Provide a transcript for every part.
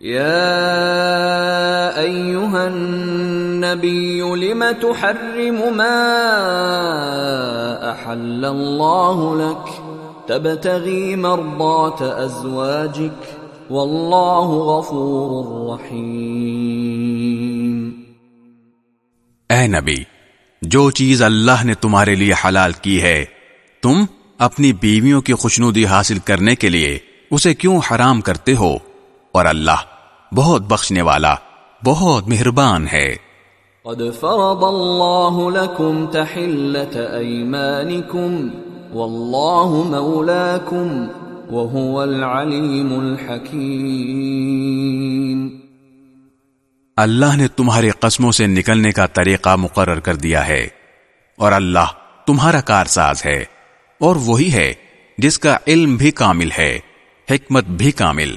یا ایوہا النبی لم تحرم ما احل اللہ لک تبتغی مرضات ازواجک واللہ غفور رحیم اے نبی، جو چیز اللہ نے تمہارے لیے حلال کی ہے، تم اپنی بیویوں کی خوشنودی حاصل کرنے کے لیے اسے کیوں حرام کرتے ہو؟ اور اللہ بہت بخشنے والا بہت مہربان ہے۔ قد فرض الله لكم تحلة أيمانكم والله مولاكم وهو العليم الحكيم اللہ نے تمہاری قسموں سے نکلنے کا طریقہ مقرر کر دیا ہے اور اللہ تمہارا کارساز ہے اور وہی ہے جس کا علم بھی کامل ہے حکمت بھی کامل۔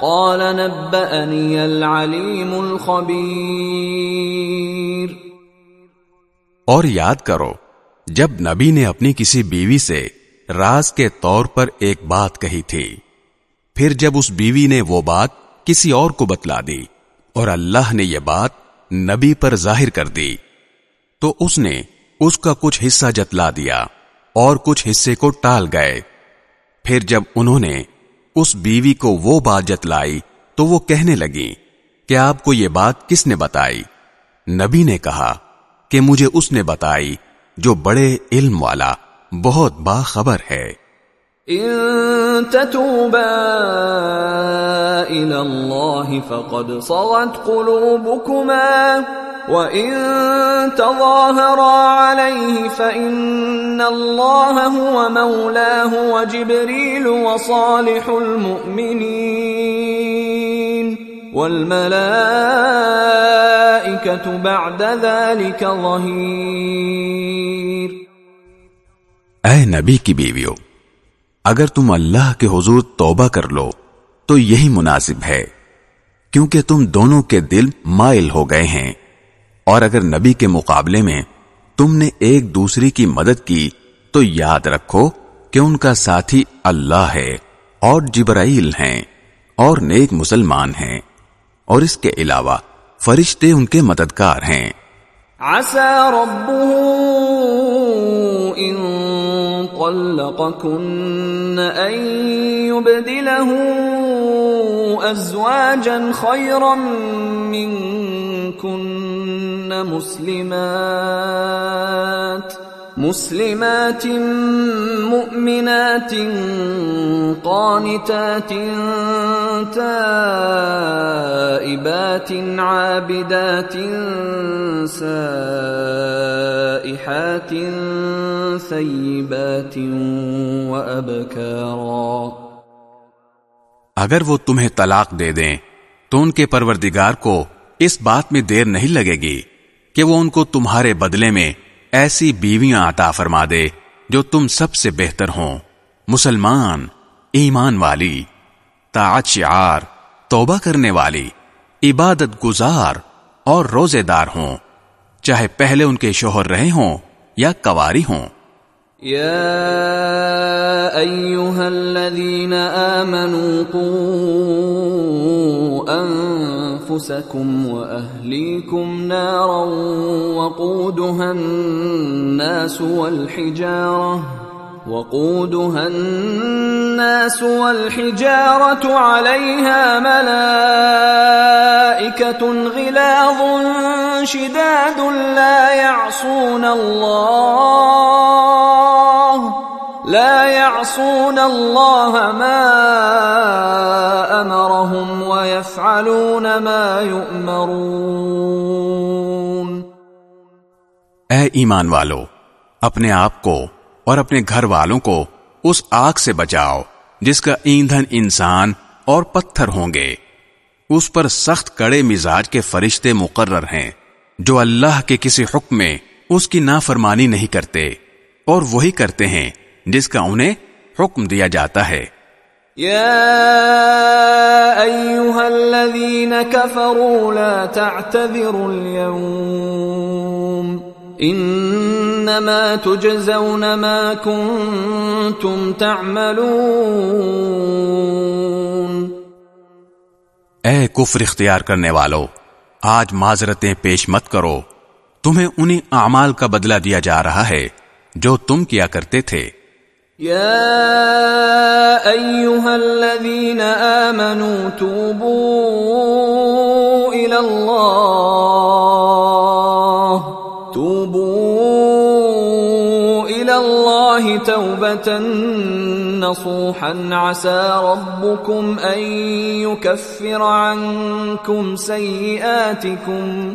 قال نبأني العليم الخبير اور یاد کرو، جب نبی نے اپنی کسی بیوی سے راز کے طور پر ایک بات کہی تھی، پھر جب اس بیوی نے وہ بات کسی اور کو بتلا دی اور اللہ نے یہ بات نبی پر ظاہر کر دی، تو اس نے اس کا کچھ حصہ جتلا دیا اور کچھ حصے کو ٹال گئے۔ پھر جب انہوں نے اس بیوی کو وہ بات جتلائی تو وہ کہنے لگی کہ آپ کو یہ بات کس نے بتائی؟ نبی نے کہا کہ مجھے اس نے بتائی جو بڑے علم والا، بہت باخبر ہے۔ ان تتوبا الى الله فقد صغت قلوبكما وَإِن تَظَاهَرَا عَلَيْهِ فَإِنَّ اللَّهَ هُوَ مَوْلَاهُ وَجِبْرِيلُ وَصَالِحُ الْمُؤْمِنِينَ وَالْمَلَائِكَةُ بَعْدَ ذَلِكَ ظَهِيرٌ. اے نبی کی بیویو اگر تم اللہ کے حضور توبہ کر لو، تو یہی مناسب ہے، کیونکہ تم دونوں کے دل مائل ہو گئے ہیں۔ اور اگر نبی کے مقابلے میں تم نے ایک دوسری کی مدد کی، تو یاد رکھو کہ ان کا ساتھی اللہ ہے اور جبرائیل ہیں اور نیک مسلمان ہیں۔ اور اس کے علاوہ فرشتے ان کے مددگار ہیں۔ عسى ربه ان طلقكن أن يبدله أزواجا خيرا منكن مسلمات ۖ مسلمات مؤمنات قانتات تائبات عابدات سائحات ثيبات وأبكارا اگر وہ تمہیں طلاق دے دیں، تو ان کے پروردگار کو اس بات میں دیر نہیں لگے گی کہ وہ ان کو تمہارے بدلے میں ایسی بیویاں عطا فرما دے جو تم سب سے بہتر ہوں۔ مسلمان، ایمان والی، طاعت شعار، توبہ کرنے والی، عبادت گزار اور روزے دار ہوں۔ چاہے پہلے ان کے شوہر رہے ہوں یا کواری ہوں۔ يا ايها الذين امنوا قوا انفسكم واهليكم نارا وقودها الناس والحجاره وقودها الناس والحجارة عليها ملائكة غلاظ شداد لا يعصون الله لا يعصون الله ما امرهم ويفعلون ما يؤمرون. اے ایمان والو، اپنے آپ کو اور اپنے گھر والوں کو اس آگ سے بچاؤ جس کا ایندھن انسان اور پتھر ہوں گے۔ اس پر سخت کڑے مزاج کے فرشتے مقرر ہیں، جو اللہ کے کسی حکم میں اس کی نافرمانی نہیں کرتے اور وہی کرتے ہیں جس کا انہیں حکم دیا جاتا ہے۔ يا ايها الذين كفروا لا تعتذروا اليوم انما تجزون ما كنتم تعملون۔ اے کفر اختیار کرنے والو آج معذرتیں پیش مت کرو۔ تمہیں انہی اعمال کا بدلہ دیا جا رہا ہے جو تم کیا کرتے تھے۔ يا ايها الذين امنوا توبوا الى الله. توبوا الى الله توبه نصوحا. عسى ربكم ان يكفر عنكم سيئاتكم.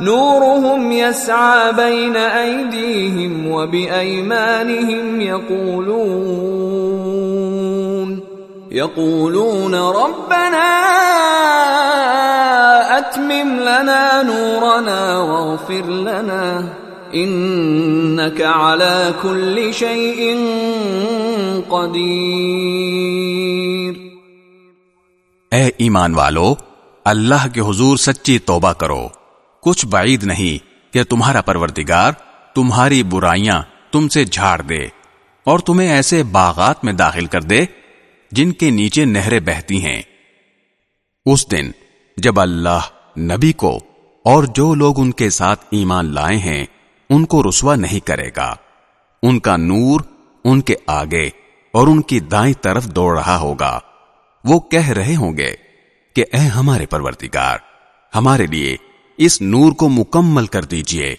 نورهم يسعى بين أيديهم وبأيمانهم يقولون يقولون ربنا أتمم لنا نورنا واغفر لنا إنك على كل شيء قدير اے ایمان والو، اللہ کے حضور سچی توبہ کرو۔ کچھ بعید نہیں کہ تمہارا پروردگار تمہاری برائیاں تم سے جھاڑ دے اور تمہیں ایسے باغات میں داخل کر دے جن کے نیچے نہریں بہتی ہیں۔ اس دن جب اللہ نبی کو اور جو لوگ ان کے ساتھ ایمان لائے ہیں، ان کو رسوا نہیں کرے گا۔ ان کا نور ان کے آگے اور ان کی دائیں طرف دوڑ رہا ہوگا۔ وہ کہہ رہے ہوں گے کہ اے ہمارے پروردگار، ہمارے لیے اس نور کو مکمل کر دیجیے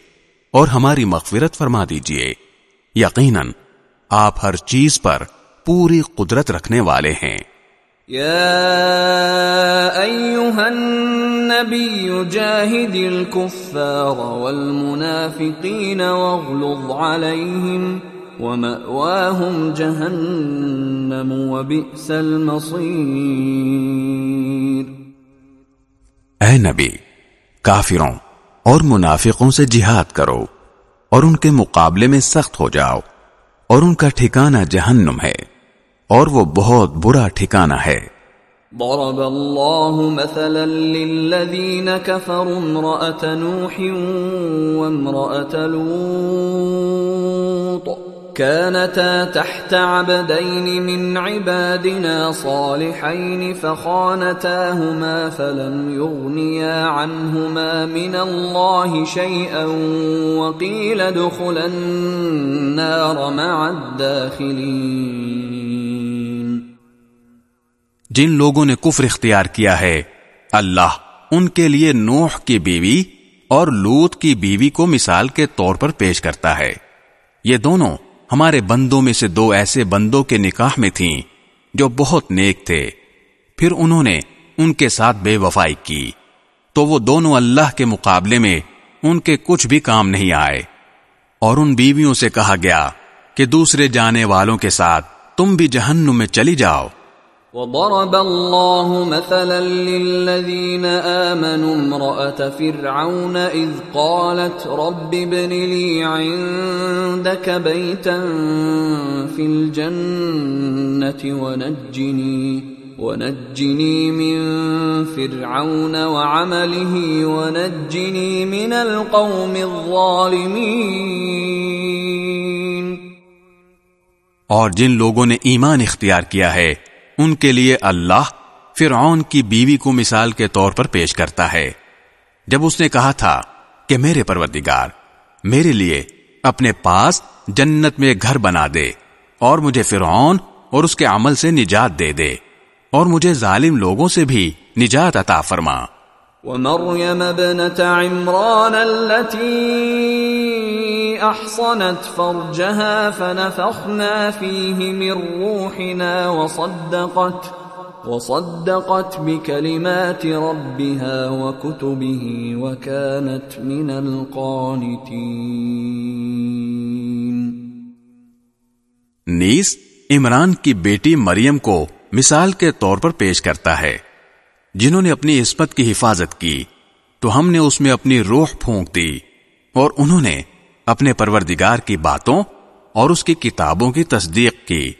اور ہماری مغفرت فرما دیجیے۔ یقیناً آپ ہر چیز پر پوری قدرت رکھنے والے ہیں۔ يا أيها النبي جاهد الكفار والمنافقين واغلظ عليهم ومأواهم جهنم وبئس المصير اے نبی کافروں اور منافقوں سے جہاد کرو اور ان کے مقابلے میں سخت ہو جاؤ اور ان کا ٹھکانہ جہنم ہے اور وہ بہت برا ٹھکانہ ہے۔ ضرب الله مثلا للذين كفروا امرأة نوح وامرأة لوط۔ كانتا تحت عبدين من عبادنا صالحين فخانتاهما فلم يغنيا عنهما من الله شيئا وقيل ادخلا النار مع الداخلين جن لوگوں نے کفر اختیار کیا ہے، اللہ ان کے لیے نوح کی بیوی اور لوت کی بیوی کو مثال کے طور پر پیش کرتا ہے۔ یہ دونوں ہمارے بندوں میں سے دو ایسے بندوں کے نکاح میں تھیں جو بہت نیک تھے۔ پھر انہوں نے ان کے ساتھ بے وفائی کی۔ تو وہ دونوں اللہ کے مقابلے میں ان کے کچھ بھی کام نہیں آئے۔ اور ان بیویوں سے کہا گیا کہ دوسرے جانے والوں کے ساتھ تم بھی جہنم میں چلی جاؤ۔ وضرب الله مثلا للذين آمنوا امرأة فرعون إذ قالت رب ابن لي عندك بيتا في الجنة ونجني ونجني من فرعون وعمله ونجني من القوم الظالمين اور جن لوگوں نے ایمان اختیار کیا ہے ان کے لیے اللہ فرعون کی بیوی کو مثال کے طور پر پیش کرتا ہے۔ جب اس نے کہا تھا کہ میرے پروردگار، میرے لیے اپنے پاس جنت میں گھر بنا دے اور مجھے فرعون اور اس کے عمل سے نجات دے دے اور مجھے ظالم لوگوں سے بھی نجات عطا فرما۔ ومريم ابنة عمران التي أحصنت فرجها فنفخنا فيه من روحنا وصدقت وصدقت بكلمات ربها وكتبه وكانت من القانتين. نیس عمران کی بیٹی مریم کو مثال کے طور پر پیش کرتا ہے، جنہوں نے اپنی عصمت کی حفاظت کی، تو ہم نے اس میں اپنی روح پھونک دی، اور انہوں نے اپنے پروردگار کی باتوں اور اس کی کتابوں کی تصدیق کی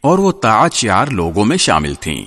اور وہ تاج شیار لوگوں میں شامل تھیں۔